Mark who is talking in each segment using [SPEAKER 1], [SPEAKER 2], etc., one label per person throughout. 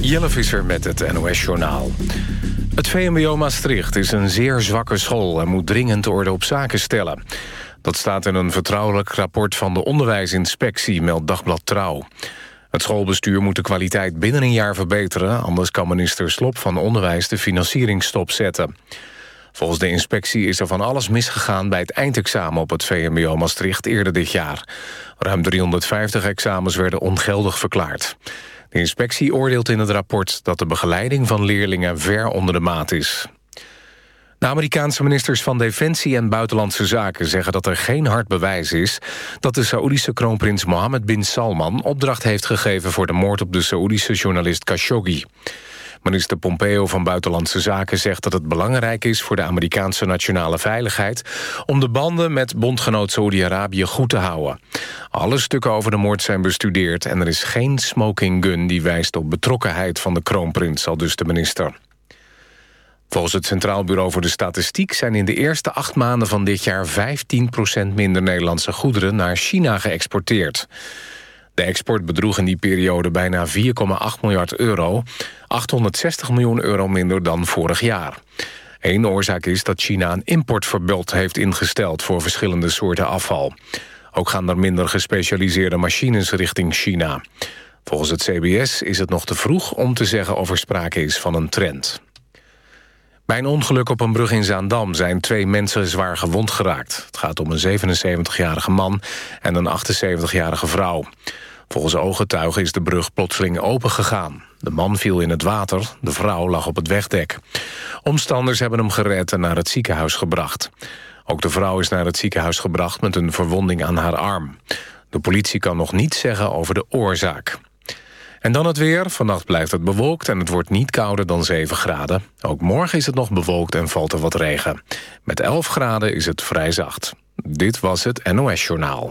[SPEAKER 1] Jelle Visser met het NOS-journaal. Het VMBO Maastricht is een zeer zwakke school... en moet dringend orde op zaken stellen. Dat staat in een vertrouwelijk rapport van de onderwijsinspectie... meldt Dagblad Trouw. Het schoolbestuur moet de kwaliteit binnen een jaar verbeteren... anders kan minister Slop van Onderwijs de financiering stopzetten. Volgens de inspectie is er van alles misgegaan bij het eindexamen op het VMBO Maastricht eerder dit jaar. Ruim 350 examens werden ongeldig verklaard. De inspectie oordeelt in het rapport dat de begeleiding van leerlingen ver onder de maat is. De Amerikaanse ministers van Defensie en Buitenlandse Zaken zeggen dat er geen hard bewijs is dat de Saoedische kroonprins Mohammed bin Salman opdracht heeft gegeven voor de moord op de Saoedische journalist Khashoggi. Minister Pompeo van Buitenlandse Zaken zegt dat het belangrijk is... voor de Amerikaanse nationale veiligheid... om de banden met bondgenoot Saudi-Arabië goed te houden. Alle stukken over de moord zijn bestudeerd... en er is geen smoking gun die wijst op betrokkenheid van de kroonprins... al dus de minister. Volgens het Centraal Bureau voor de Statistiek... zijn in de eerste acht maanden van dit jaar 15% minder Nederlandse goederen naar China geëxporteerd. De export bedroeg in die periode bijna 4,8 miljard euro... 860 miljoen euro minder dan vorig jaar. Eén oorzaak is dat China een importverbod heeft ingesteld... voor verschillende soorten afval. Ook gaan er minder gespecialiseerde machines richting China. Volgens het CBS is het nog te vroeg om te zeggen of er sprake is van een trend. Bij een ongeluk op een brug in Zaandam zijn twee mensen zwaar gewond geraakt. Het gaat om een 77-jarige man en een 78-jarige vrouw. Volgens ooggetuigen is de brug plotseling opengegaan. De man viel in het water, de vrouw lag op het wegdek. Omstanders hebben hem gered en naar het ziekenhuis gebracht. Ook de vrouw is naar het ziekenhuis gebracht met een verwonding aan haar arm. De politie kan nog niets zeggen over de oorzaak. En dan het weer. Vannacht blijft het bewolkt en het wordt niet kouder dan 7 graden. Ook morgen is het nog bewolkt en valt er wat regen. Met 11 graden is het vrij zacht. Dit was het NOS Journaal.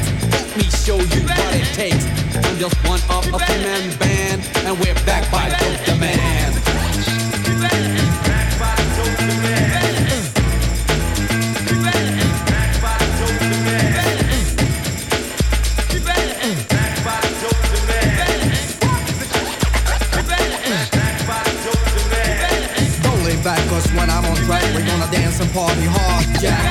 [SPEAKER 2] me show you what it takes. I'm just one of a three-man band, and we're back by the demand. Back by the demand.
[SPEAKER 3] We're gonna dance and party hard, yeah.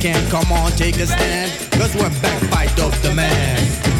[SPEAKER 4] if you can, come on, take a stand. Cause we're back by Dope Demand.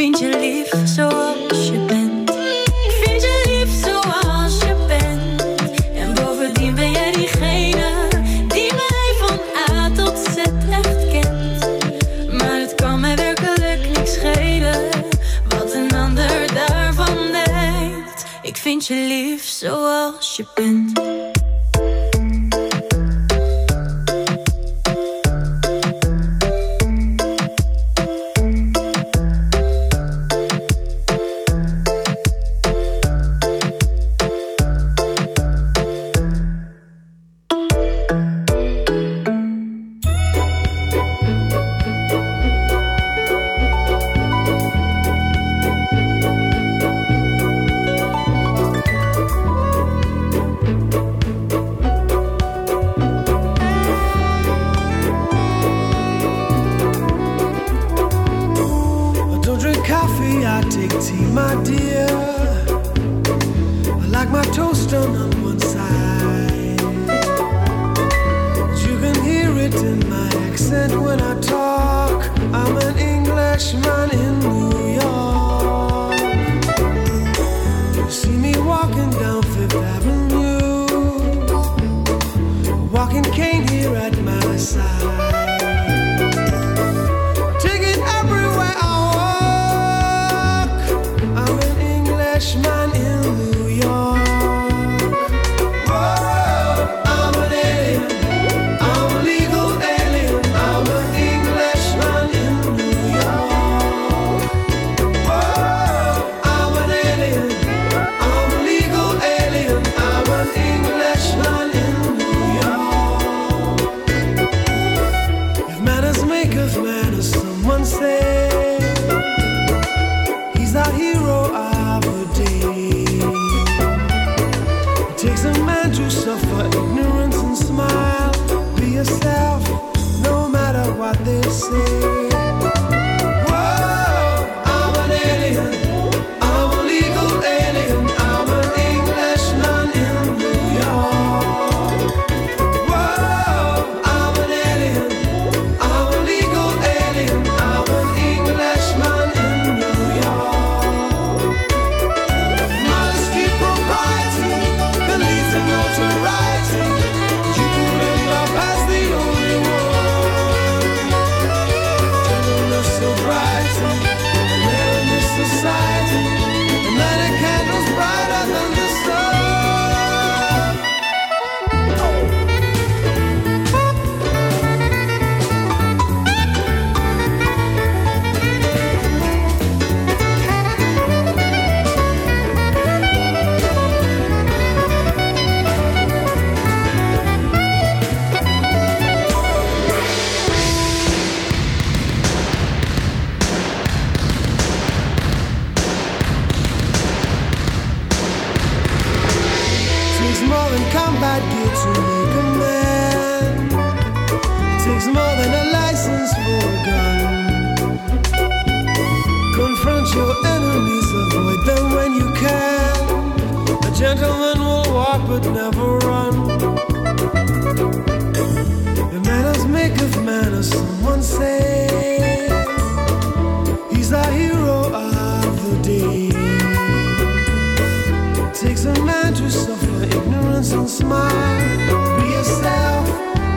[SPEAKER 5] vind je Gentlemen will walk but never run. The manners make of manners, someone says. He's the hero of the day. It takes a man to suffer ignorance and smile. Be yourself,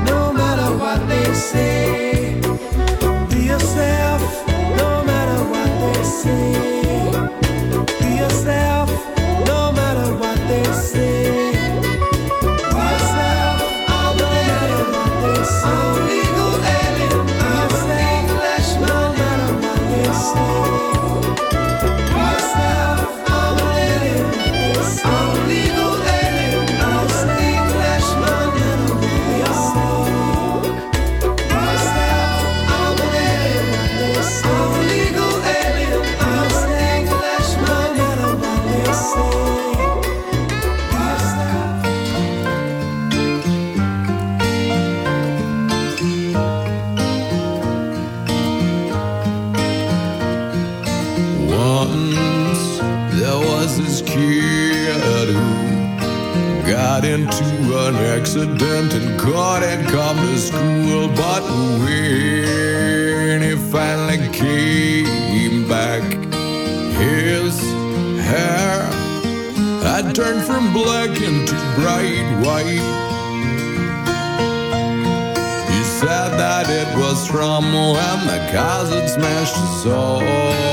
[SPEAKER 5] no matter what they say.
[SPEAKER 6] out my closet smashed us soul.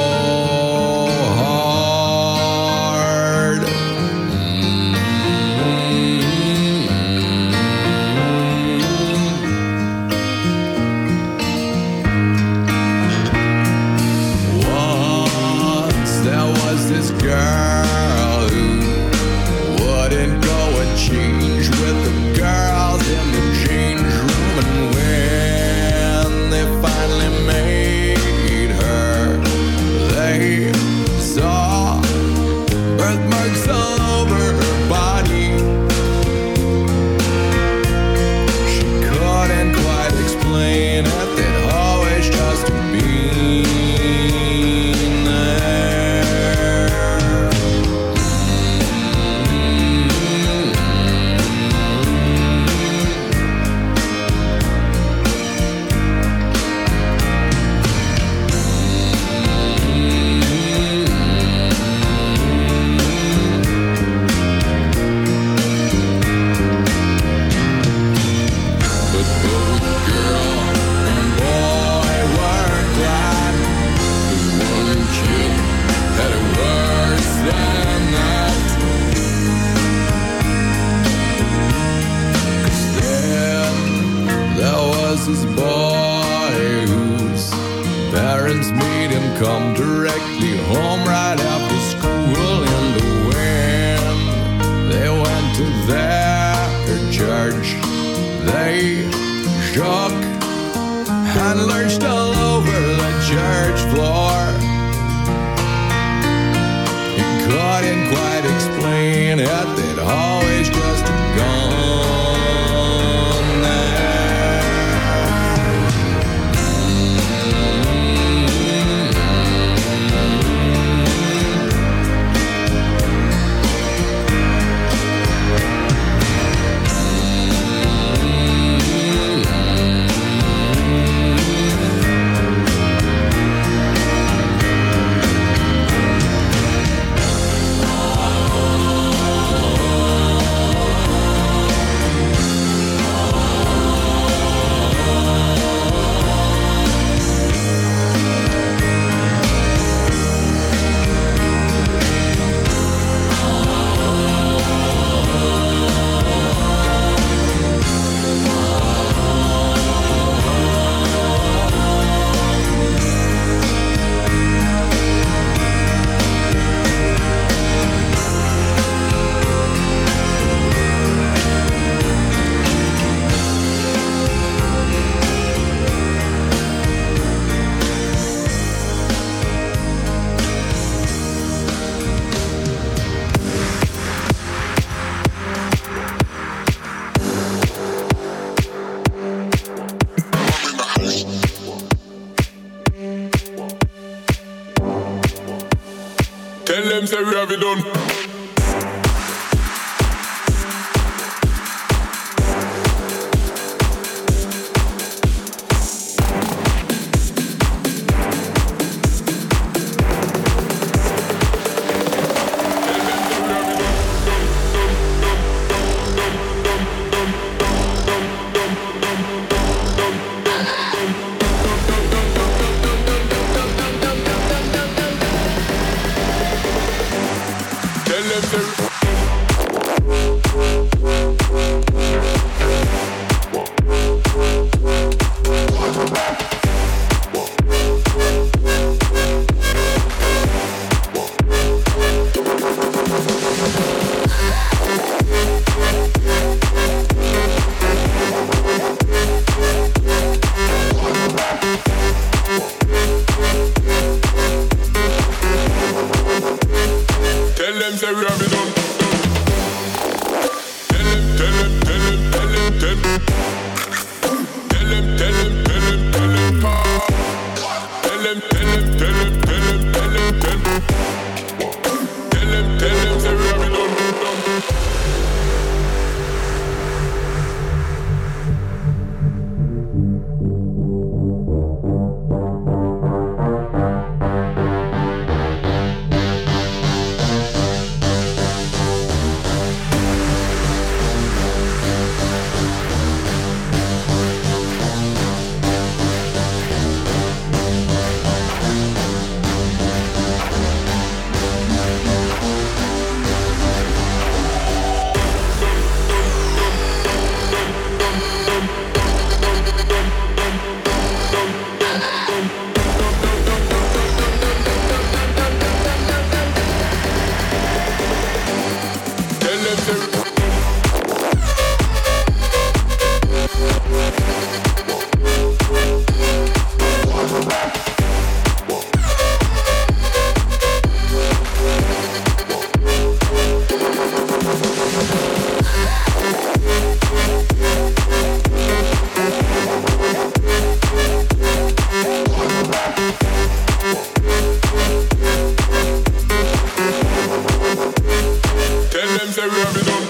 [SPEAKER 6] turn it
[SPEAKER 7] on.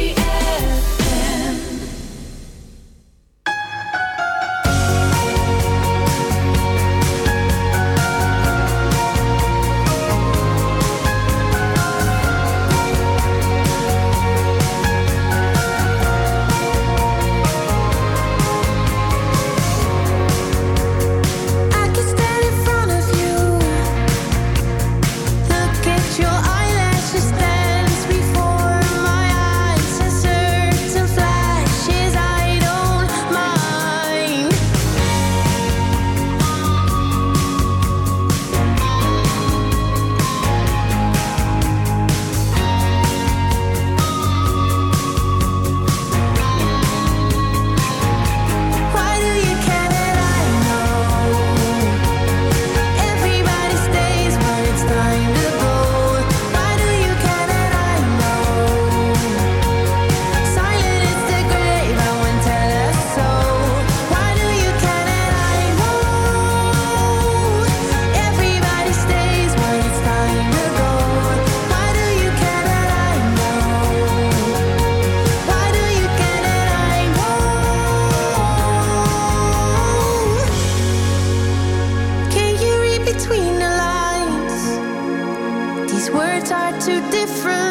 [SPEAKER 8] Too different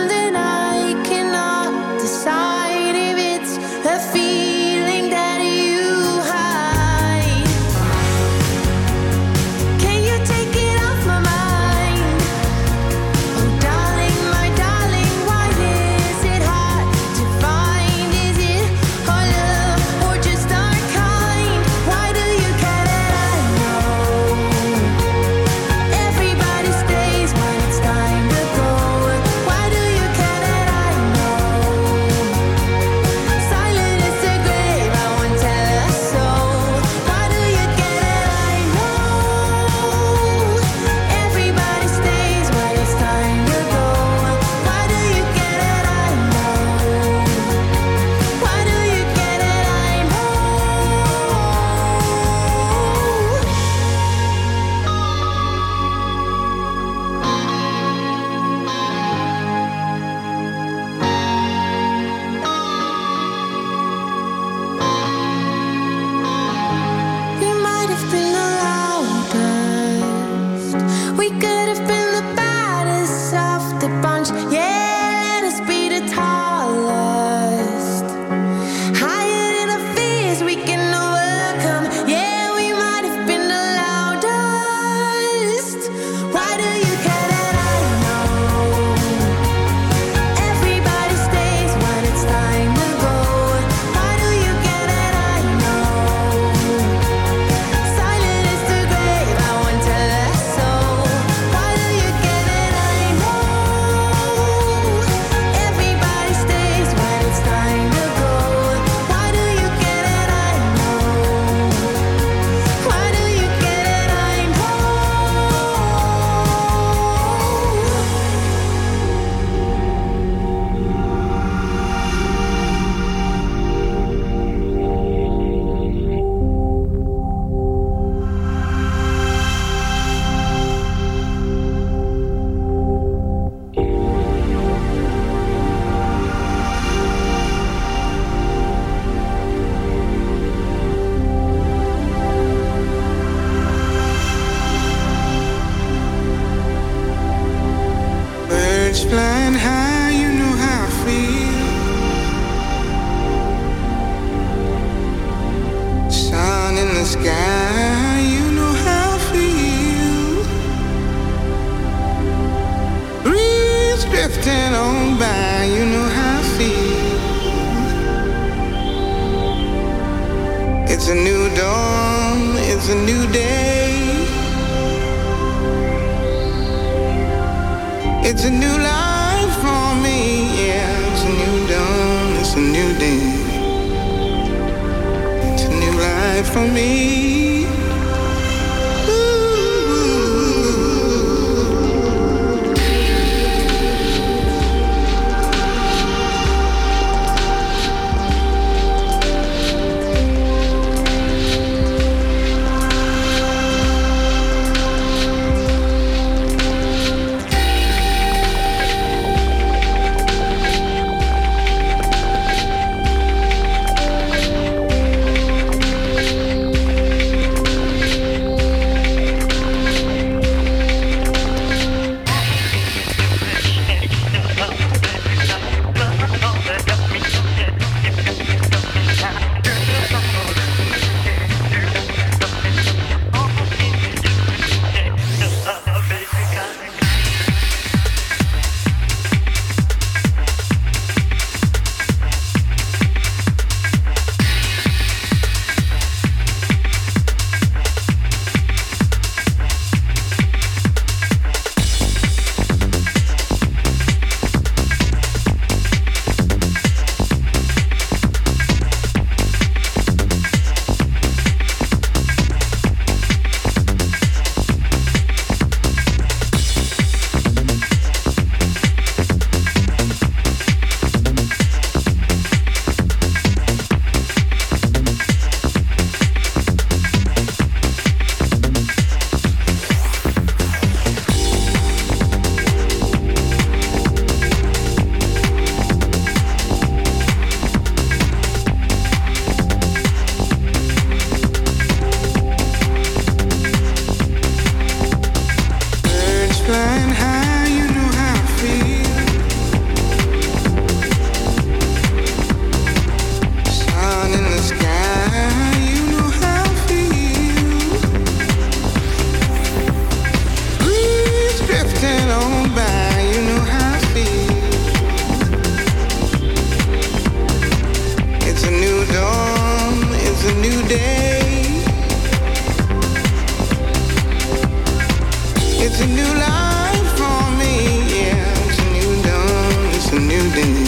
[SPEAKER 8] ending.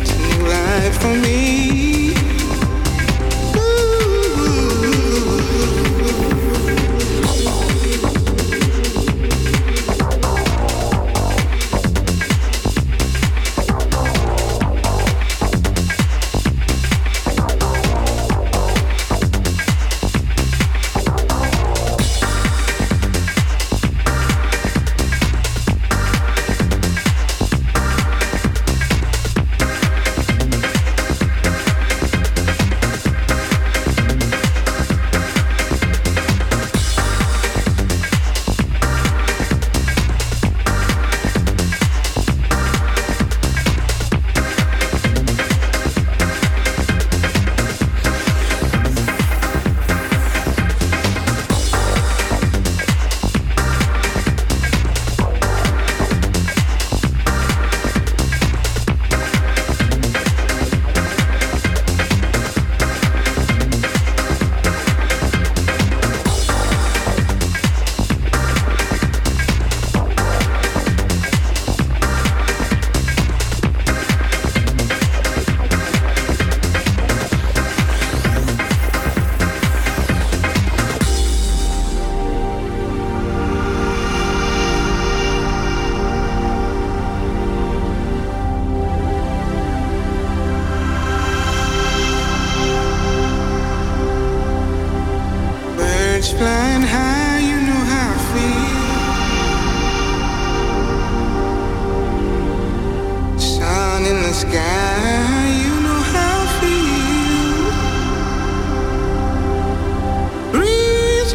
[SPEAKER 8] It's a new life for me.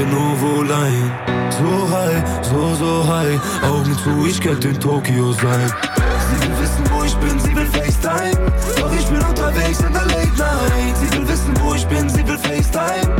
[SPEAKER 9] Den Novo-Line. So high, so, so high. Augen zu, ich könnte in Tokio sein. Sie will wissen, wo ich bin, sie will FaceTime. Doch ich bin unterwegs in der Late Night. Sie will wissen, wo ich bin, sie will FaceTime.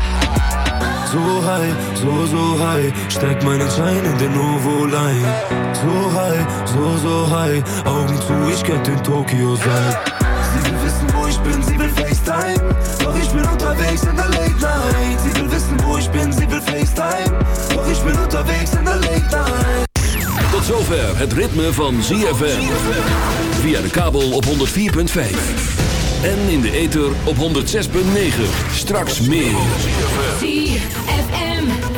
[SPEAKER 9] So high, so, so high, steck meinen Schein in den Novo-Line. So high, so, so high, Augen zu, ich könnte in Tokio sein. Sie will wissen, wo ich bin, sie will FaceTime. Doch ich bin unterwegs in der Late Night. Sie will wissen, wo ich bin, sie will FaceTime. Doch ich bin unterwegs in der Late Night.
[SPEAKER 10] Tot zover het ritme van ZFM. Via de kabel op 104.5. En in de ether op 106.9. Straks meer.